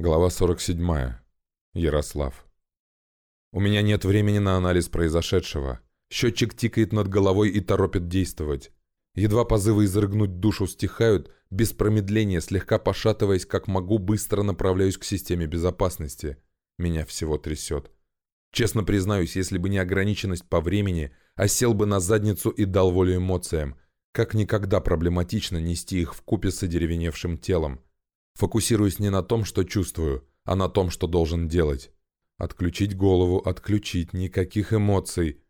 Глава 47. Ярослав. У меня нет времени на анализ произошедшего. Счетчик тикает над головой и торопит действовать. Едва позывы изрыгнуть душу стихают, без промедления, слегка пошатываясь, как могу, быстро направляюсь к системе безопасности. Меня всего трясет. Честно признаюсь, если бы не ограниченность по времени, осел бы на задницу и дал волю эмоциям. Как никогда проблематично нести их в купе с одеревеневшим телом. Фокусируюсь не на том, что чувствую, а на том, что должен делать. Отключить голову, отключить, никаких эмоций.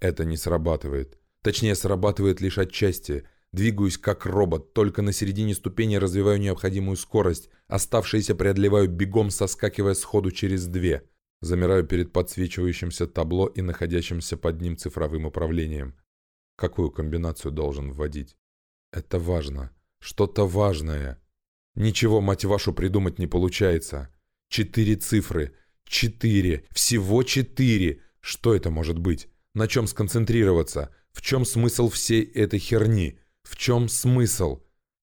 Это не срабатывает. Точнее, срабатывает лишь отчасти. Двигаюсь как робот, только на середине ступени развиваю необходимую скорость, оставшиеся преодолеваю бегом, соскакивая сходу через две. Замираю перед подсвечивающимся табло и находящимся под ним цифровым управлением. Какую комбинацию должен вводить? Это важно. Что-то важное. Ничего, мать вашу, придумать не получается. Четыре цифры. Четыре. Всего четыре. Что это может быть? На чем сконцентрироваться? В чем смысл всей этой херни? В чем смысл?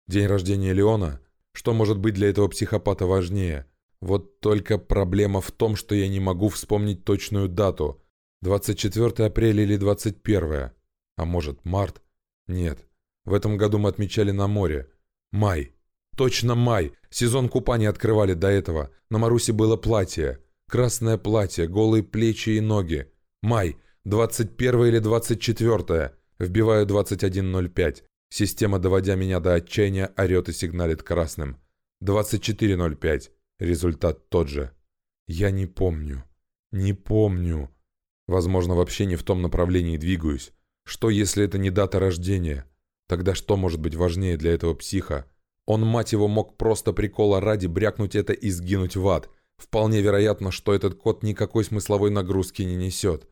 День рождения Леона? Что может быть для этого психопата важнее? Вот только проблема в том, что я не могу вспомнить точную дату. 24 апреля или 21? А может, март? Нет. В этом году мы отмечали на море. Май. Точно май. Сезон купания открывали до этого. На Марусе было платье. Красное платье, голые плечи и ноги. Май. 21 или 24. Вбиваю 21.05. Система, доводя меня до отчаяния, орет и сигналит красным. 24.05. Результат тот же. Я не помню. Не помню. Возможно, вообще не в том направлении двигаюсь. Что, если это не дата рождения? Тогда что может быть важнее для этого психа? Он, мать его, мог просто прикола ради брякнуть это и сгинуть в ад. Вполне вероятно, что этот код никакой смысловой нагрузки не несет.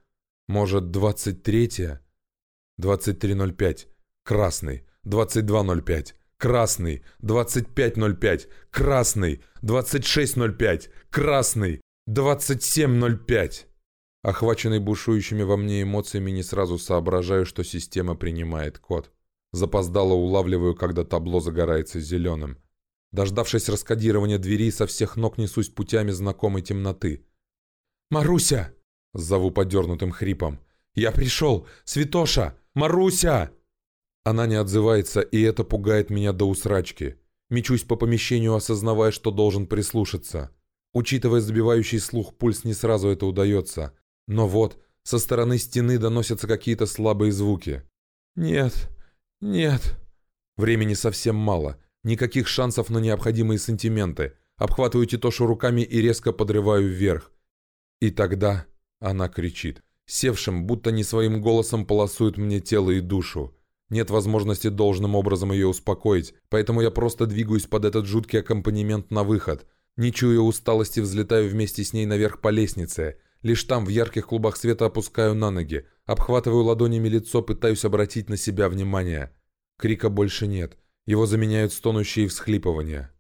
Может, 23-е? 23.05. Красный. 22.05. Красный. 25.05. Красный. 26.05. Красный. 27.05. Охваченный бушующими во мне эмоциями, не сразу соображаю, что система принимает код. Запоздало улавливаю, когда табло загорается зеленым. Дождавшись раскодирования двери, со всех ног несусь путями знакомой темноты. «Маруся!» — зову подернутым хрипом. «Я пришел! Святоша! Маруся!» Она не отзывается, и это пугает меня до усрачки. Мечусь по помещению, осознавая, что должен прислушаться. Учитывая забивающий слух пульс, не сразу это удается. Но вот, со стороны стены доносятся какие-то слабые звуки. «Нет, «Нет». Времени совсем мало. Никаких шансов на необходимые сантименты. Обхватываю Титошу руками и резко подрываю вверх. И тогда она кричит. Севшим, будто не своим голосом полосует мне тело и душу. Нет возможности должным образом ее успокоить, поэтому я просто двигаюсь под этот жуткий аккомпанемент на выход. Не чуя усталости, взлетаю вместе с ней наверх по лестнице. Лишь там, в ярких клубах света, опускаю на ноги. Обхватываю ладонями лицо, пытаюсь обратить на себя внимание. Крика больше нет. Его заменяют стонущие всхлипывания.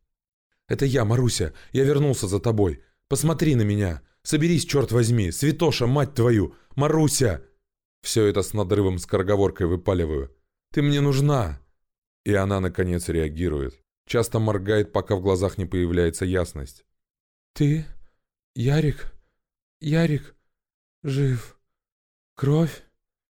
«Это я, Маруся. Я вернулся за тобой. Посмотри на меня. Соберись, черт возьми. Святоша, мать твою. Маруся!» Все это с надрывом скороговоркой выпаливаю. «Ты мне нужна!» И она, наконец, реагирует. Часто моргает, пока в глазах не появляется ясность. «Ты? Ярик? Ярик? Жив?» «Кровь?»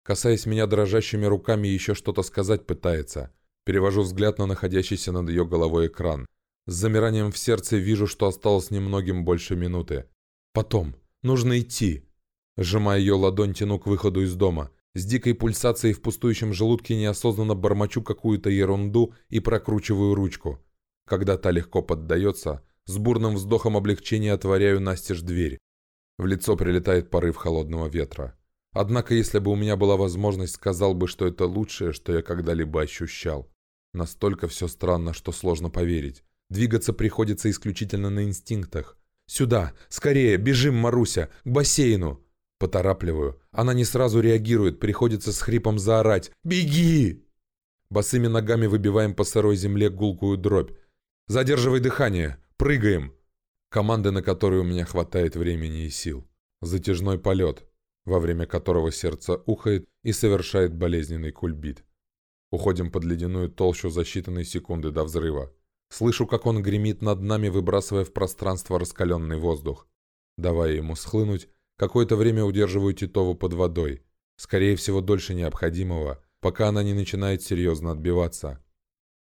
Касаясь меня дрожащими руками, еще что-то сказать пытается. Перевожу взгляд на находящийся над ее головой экран. С замиранием в сердце вижу, что осталось немногим больше минуты. Потом. Нужно идти. Сжимая ее ладонь, тяну к выходу из дома. С дикой пульсацией в пустующем желудке неосознанно бормочу какую-то ерунду и прокручиваю ручку. Когда та легко поддается, с бурным вздохом облегчения отворяю настежь дверь. В лицо прилетает порыв холодного ветра. Однако, если бы у меня была возможность, сказал бы, что это лучшее, что я когда-либо ощущал. Настолько все странно, что сложно поверить. Двигаться приходится исключительно на инстинктах. «Сюда! Скорее! Бежим, Маруся! К бассейну!» Поторапливаю. Она не сразу реагирует, приходится с хрипом заорать. «Беги!» Босыми ногами выбиваем по сырой земле гулкую дробь. «Задерживай дыхание! Прыгаем!» Команды, на которые у меня хватает времени и сил. Затяжной полет во время которого сердце ухает и совершает болезненный кульбит. Уходим под ледяную толщу за считанные секунды до взрыва. Слышу, как он гремит над нами, выбрасывая в пространство раскаленный воздух. Давая ему схлынуть, какое-то время удерживаю Титову под водой. Скорее всего, дольше необходимого, пока она не начинает серьезно отбиваться.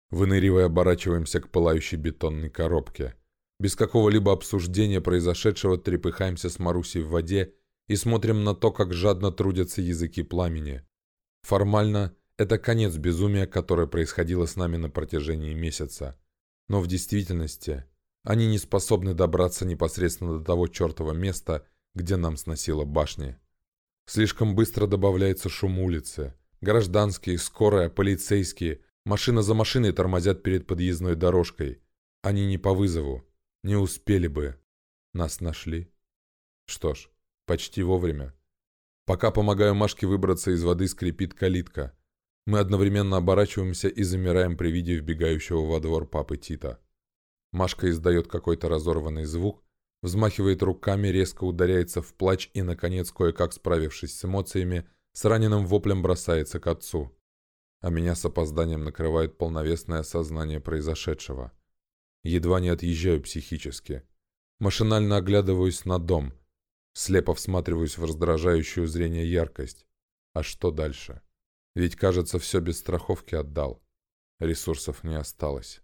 Выныривая, оборачиваемся к пылающей бетонной коробке. Без какого-либо обсуждения произошедшего трепыхаемся с Марусей в воде и смотрим на то, как жадно трудятся языки пламени. Формально это конец безумия, которое происходило с нами на протяжении месяца. Но в действительности они не способны добраться непосредственно до того чертова места, где нам сносило башни. Слишком быстро добавляется шум улицы. Гражданские, скорая, полицейские, машина за машиной тормозят перед подъездной дорожкой. Они не по вызову. Не успели бы. Нас нашли. Что ж, почти вовремя. Пока помогаю Машке выбраться из воды, скрипит калитка. Мы одновременно оборачиваемся и замираем при виде вбегающего во двор папы Тита. Машка издает какой-то разорванный звук, взмахивает руками, резко ударяется в плач и, наконец, кое-как справившись с эмоциями, с раненым воплем бросается к отцу. А меня с опозданием накрывает полновесное осознание произошедшего. Едва не отъезжаю психически. Машинально оглядываюсь на дом. Слепо всматриваюсь в раздражающую зрение яркость. А что дальше? Ведь, кажется, все без страховки отдал. Ресурсов не осталось.